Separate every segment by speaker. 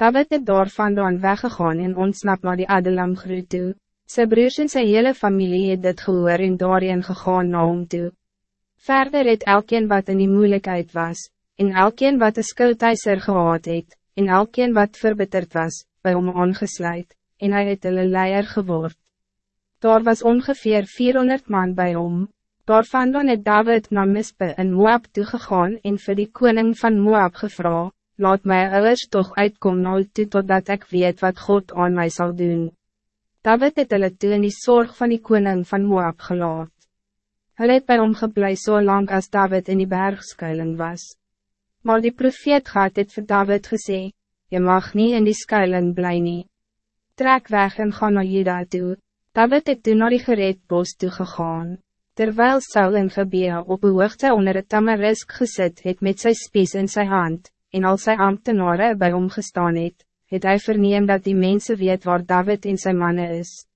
Speaker 1: David het daar vandaan weggegaan en ontsnap naar die Adelam groe toe. Sy broers en sy hele familie het dit gehoor en daarin gegaan na hom toe. Verder het elkeen wat in die moeilijkheid was, en elkeen wat een skuldeiser gehad het, en elkeen wat verbitterd was, bij hom aangesluit, en hij het hulle leier geword. Daar was ongeveer 400 man bij hom. Daarvan het David na Mispe in Moab toegegaan en vir die koning van Moab gevraagd laat mij ouders toch uitkom nou toe totdat ik weet wat God aan mij zal doen. David het hulle toe in die zorg van die koning van Moab gelaat. Hulle het by hom geblei so lang als David in die bergskuiling was. Maar die profeet gaat het vir David gesê, je mag niet in die skuiling bly nie. Trek weg en ga naar Juda toe. David het toen naar die gereed bos toe gegaan. Terwijl Saul en Gebea op een hoogte onder het tamarisk gezet het met zijn spies in zijn hand, en al sy ambtenare bij hom gestaan het, het hy verneem dat die mensen weet waar David en zijn mannen is.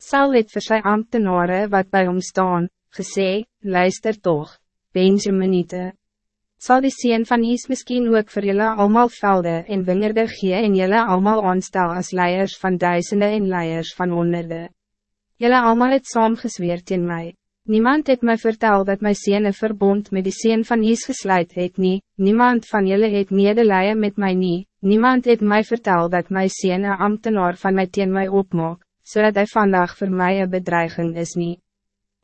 Speaker 1: Saul het vir sy ambtenare wat bij hom staan, gesê, luister toch, Benjaminite. Zal die sien van Is miskien ook vir julle allemaal velde en wingerde gee en julle allemaal aanstel als leiers van duisenden en leiers van honderde. Julle allemaal het saam gesweerd in mij. Niemand het mij verteld dat mijn zin een verbond met de zin van Is gesluit het nie, niemand van jullie het medelijden met mij nie, niemand het mij verteld dat mijn zin een ambtenaar van mij teen mij opmaak, zodat hij vandaag voor mij een bedreiging is nie.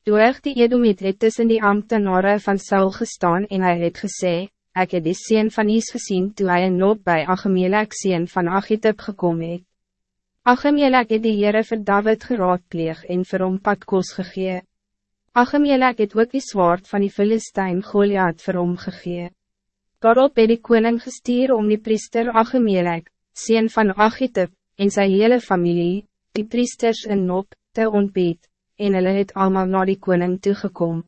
Speaker 1: Toe echt die Edomit het tussen die ambtenaren van Saul gestaan en hij het gesê, ik heb die zin van Is gezien toen hij een loop bij Achemelek zin van Achitub gekomen het. Achemelek het die Heere vir David geraadpleeg en vir hom padkos gegee. Achemelek het ook die zwaard van die Filistijn Goliath vir hom gegee. Daarop het die koning gestuur om die priester Achemelek, sien van Achitub, en zijn hele familie, die priesters in Nop, te ontbied, en hulle het allemaal naar die koning toegekom.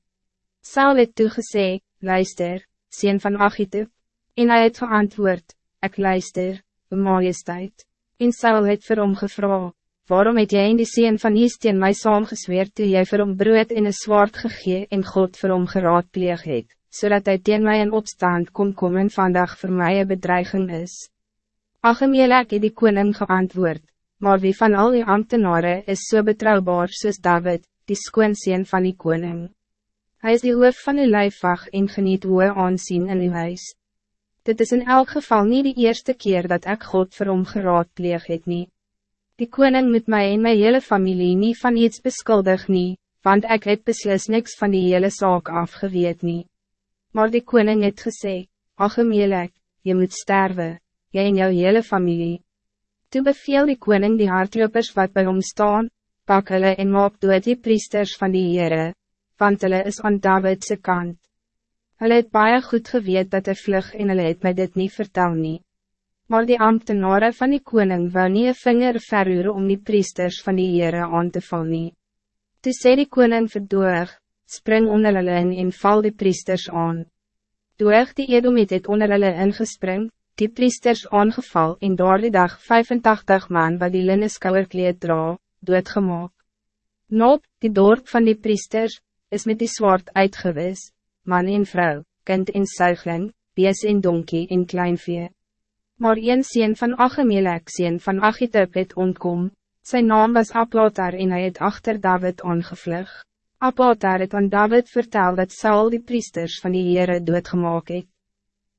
Speaker 1: Saul het toegesê, luister, sien van Achitub, en hij het geantwoord, ik luister, majesteit, en Saul het vir hom gevraagd waarom het jij in die sien van Istien my saamgesweer toe jy vir hom brood en een zwaard gegee en God vir hom geraadpleeg het, zodat hij teen my in opstand kon kom en vandag voor mij een bedreiging is. Achemelek het die koning geantwoord, maar wie van al die ambtenaren is zo so betrouwbaar soos David, die skoonseen van die koning. Hij is die hoof van die lijfwacht en geniet hoe aansien in uw huis. Dit is in elk geval niet de eerste keer dat ik God vir hom geraadpleeg het niet. Die koning moet mij en mijn hele familie niet van iets beskuldig nie, want ik heb beslis niks van die hele zaak afgeweet nie. Maar die koning het gesê, Achemelek, je moet sterven, jij en jouw hele familie. Toen beveel die koning die hardlopers wat bij hom staan, pak hulle en maak dood die priesters van die Heere, want hulle is aan Davidse kant. Hulle het baie goed geweet dat hy vlug en hulle het my dit niet vertel nie. Maar die ambtenaren van die koning wou nie een vinger verroer om die priesters van die Heere aan te val nie. Toe sê die koning verdoeg, spring onder hulle in en val die priesters aan. Doeg die Edomit het onder hulle ingespring, die priesters aangeval en door die dag 85 man wat die linne skouwerkleed dra, doodgemaak. Nop, die dorp van die priesters, is met die zwaard uitgewis, man en vrouw, kind en suigling, bees en donkie en kleinvee. Maar een sien van Achemelek sien van Achitub het ontkom, zijn naam was Aplotar en hij het achter David aangevlug. Aplotar het aan David vertel dat Saul die priesters van die Heere doodgemaak het.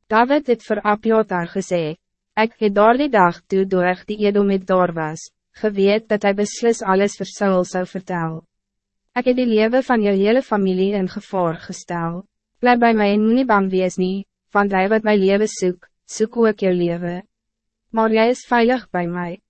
Speaker 1: David het voor Aplotar gesê, ik het door die dag toe door die Edomit daar was, geweet dat hij beslis alles voor Saul zou vertel. Ik het die leven van je hele familie in gevaar gestel. Blijf bij mij en moet nie bang wees nie, want hij wat mijn leven zoekt, soek ook jou leven. Maar jij is veilig bij mij.